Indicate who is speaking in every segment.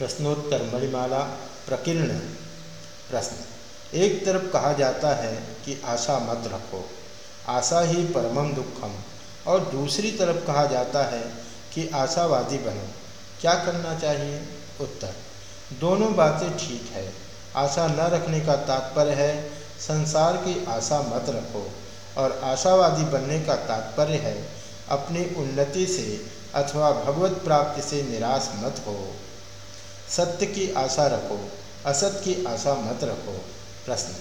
Speaker 1: प्रश्नोत्तर मणिमाला प्रकीर्ण प्रश्न। एक तरफ़ कहा जाता है कि आशा मत रखो, आशा ही परमम दुखम और दूसरी तरफ़ कहा जाता है कि आशावादी बनो। क्या करना चाहिए? उत्तर, दोनों बातें ठीक है। आशा न रखने का तात्पर्य है, संसार की आशा मत रखो, और आशावादी बनने का तात्पर्य है, अपनी उन्नति से अथवा भगवत प्राप्ति से निराश मत हो। सत्य की आशा रखो, असत की आशा मत रखो, प्रश्न।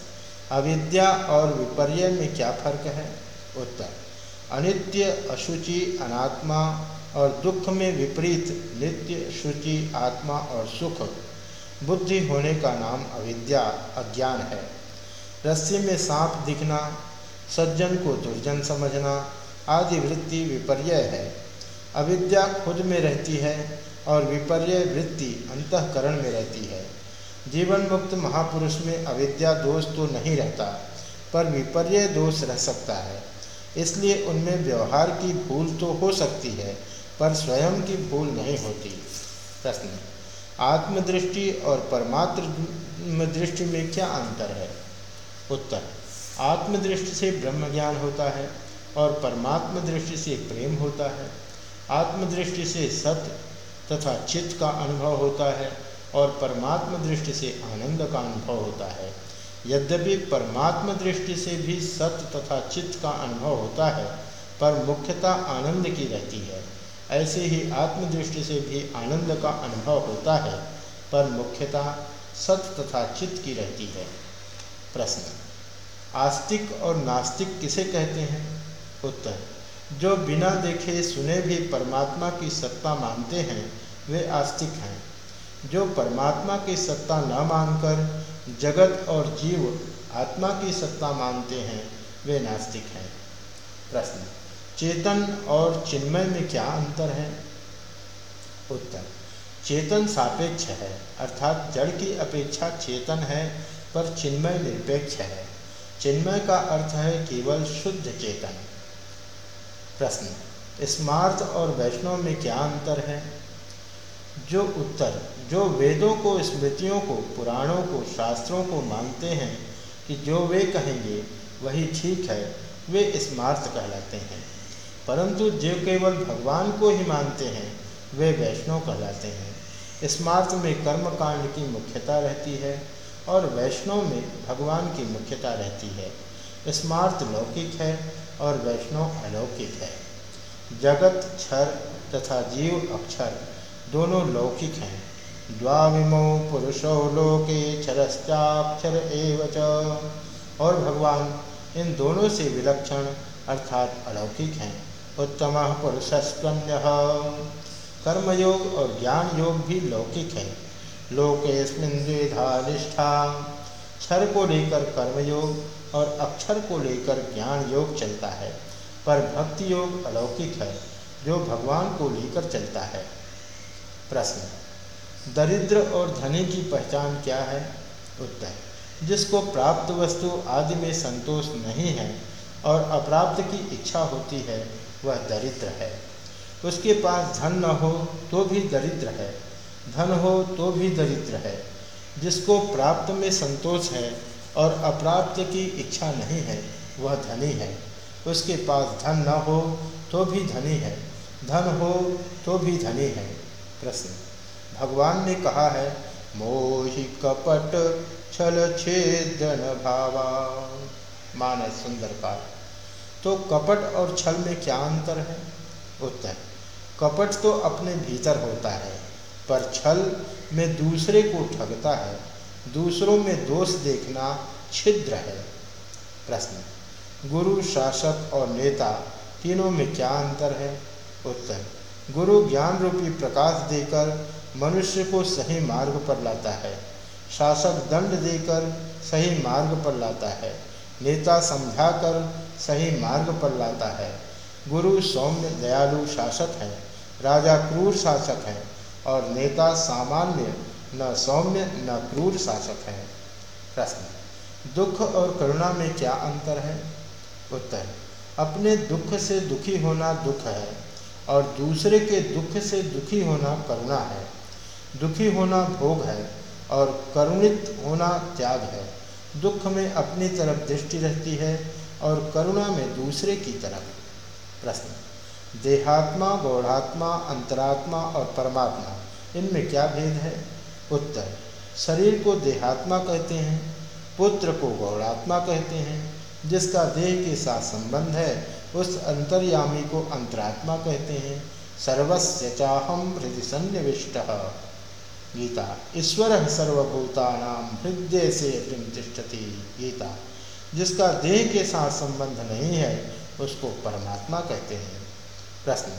Speaker 1: अविद्या और विपर्य में क्या फ़र्क है? उत्तर, अनित्य अशुचि अनात्मा और दुख में विपरीत नित्य शुचि आत्मा और सुख। बुद्धि होने का नाम अविद्या, अज्ञान है। रस्सी में सांप दिखना, सज्जन को दुर्जन समझना, आदि वृत्ति विपर्य है। अविद्या खुद में रहती है और विपर्य वृत्ति अंतकरण में रहती है। जीवन मुक्त महापुरुष में अविद्या दोष तो नहीं रहता, पर विपर्य दोष रह सकता है। इसलिए उनमें व्यवहार की भूल तो हो सकती है, पर स्वयं की भूल नहीं होती। प्रश्न, आत्मदृष्टि और परमात्म दृष्टि में क्या अंतर है? उत्तर, आत्मदृष्टि से ब्रह्म ज्ञान होता है और परमात्म दृष्टि से प्रेम होता है। आत्मदृष्टि से सत्य तथा चित्त का अनुभव होता है और परमात्म दृष्टि से आनंद का अनुभव होता है। यद्यपि परमात्म दृष्टि से भी सत्य तथा चित्त का अनुभव होता है, पर मुख्यता आनंद की रहती है। ऐसे ही आत्मदृष्टि से भी आनंद का अनुभव होता है, पर मुख्यता सत्य तथा चित्त की रहती है। प्रश्न, आस्तिक और नास्तिक किसे कहते हैं? उत्तर जो बिना देखे सुने भी परमात्मा की सत्ता मानते हैं, वे आस्तिक हैं। जो परमात्मा की सत्ता न मानकर जगत और जीव आत्मा की सत्ता मानते हैं, वे नास्तिक हैं। प्रश्न, चेतन और चिन्मय में क्या अंतर है? उत्तर, चेतन सापेक्ष है, अर्थात जड़ की अपेक्षा चेतन है, पर चिन्मय निरपेक्ष है। चिन्मय का अर्थ है केवल शुद्ध चेतन। प्रश्न स्मार्थ और वैष्णव में क्या अंतर है? जो उत्तर, जो वेदों को, स्मृतियों को, पुराणों को, शास्त्रों को मानते हैं कि जो वे कहेंगे, वही ठीक है, वे स्मार्थ कहलाते हैं। परंतु जो केवल भगवान को ही मानते हैं, वे वैष्णव कहलाते हैं। स्मार्थ में कर्म कांड की मुख्यता रहती है और वैष्णव में भगवान की मुख्यता रहती है। स्मार्थ लौकिक है और वैष्णव अलौकिक है। जगत, क्षर तथा जीव, अक्षर दोनों लौकिक हैं। द्वाविमो पुरुषो लोके क्षरश्चाक्षर एवं और भगवान इन दोनों से विलक्षण अर्थात अलौकिक हैं। उत्तम पुरुषस्कन्य। कर्मयोग और ज्ञान योग भी लौकिक है। लोकेस्मिन द्विधा निष्ठा। क्षर को लेकर कर्मयोग और अक्षर को लेकर ज्ञान योग चलता है, पर भक्ति योग अलौकिक है, जो भगवान को लेकर चलता है। प्रश्न, दरिद्र और धनी की पहचान क्या है? उत्तर, जिसको प्राप्त वस्तु आदि में संतोष नहीं है और अप्राप्त की इच्छा होती है, वह दरिद्र है। उसके पास धन न हो तो भी दरिद्र है, धन हो तो भी दरिद्र है, जिसको प्राप्त में संतोष है और अप्राप्त की इच्छा नहीं है, वह धनी है। उसके पास धन न हो तो भी धनी है, धन हो तो भी धनी है। प्रश्न। भगवान ने कहा है, मोहि कपट छल छेदन भावा। मानस का तो कपट और छल में क्या अंतर है? उत्तर। कपट तो अपने भीतर होता है, पर छल में दूसरे को ठगता है। दूसरों में दोष देखना छिद्र है। प्रश्न, गुरु, शासक और नेता तीनों में क्या अंतर है? उत्तर, गुरु ज्ञान रूपी प्रकाश देकर मनुष्य को सही मार्ग पर लाता है। शासक दंड देकर सही मार्ग पर लाता है। नेता समझाकर सही मार्ग पर लाता है। गुरु सौम्य, दयालु शासक है। राजा क्रूर शासक है। और नेता सामान्य न सौम्य, न क्रूर शासक है। प्रश्न, दुख और करुणा में क्या अंतर है? उत्तर, अपने दुख से दुखी होना दुख है और दूसरे के दुख से दुखी होना करुणा है। दुखी होना भोग है और करुणित होना त्याग है। दुख में अपनी तरफ़ दृष्टि रहती है और करुणा में दूसरे की तरफ़। प्रश्न, देहात्मा, गौढ़ात्मा, अंतरात्मा और परमात्मा, इनमें क्या भेद है? उत्तर शरीर को देहात्मा कहते हैं, पुत्र को गौड़ात्मा कहते हैं, जिसका देह के साथ संबंध है, उस अंतर्यामी को अंतरात्मा कहते हैं। सर्वस्य चाहम हृदय सन्निविष्ट। गीता, ईश्वर सर्वभूतानाम हृदय से तिष्ठति? गीता, जिसका देह के साथ संबंध नहीं है, उसको परमात्मा कहते हैं। प्रश्न,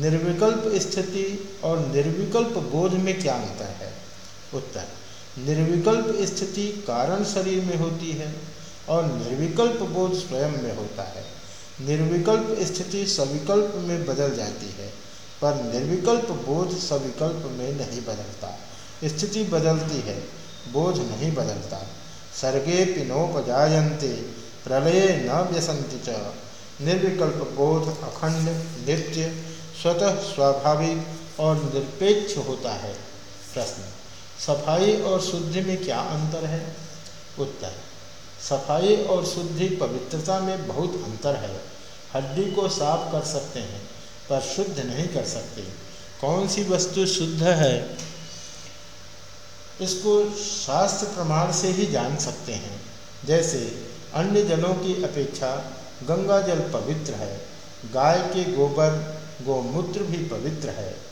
Speaker 1: निर्विकल्प स्थिति और निर्विकल्प बोध में क्या अंतर है? उत्तर, निर्विकल्प स्थिति कारण शरीर में होती है और निर्विकल्प बोध स्वयं में होता है। निर्विकल्प स्थिति सविकल्प में बदल जाती है, पर निर्विकल्प बोध सविकल्प में नहीं बदलता। स्थिति बदलती है, बोध नहीं बदलता। सर्गे पिनोपजायन्ते, प्रलय न व्यसंति च। निर्विकल्प बोध अखंड, नित्य, स्वतः स्वाभाविक और निरपेक्ष होता है। प्रश्न सफ़ाई और शुद्धि में क्या अंतर है? उत्तर, सफ़ाई और शुद्धि पवित्रता में बहुत अंतर है। हड्डी को साफ़ कर सकते हैं, पर शुद्ध नहीं कर सकते। कौन सी वस्तु शुद्ध है? इसको शास्त्र प्रमाण से ही जान सकते हैं। जैसे अन्य जलों की अपेक्षा गंगा जल पवित्र है, गाय के गोबर, गोमूत्र भी पवित्र है।